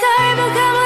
再不堪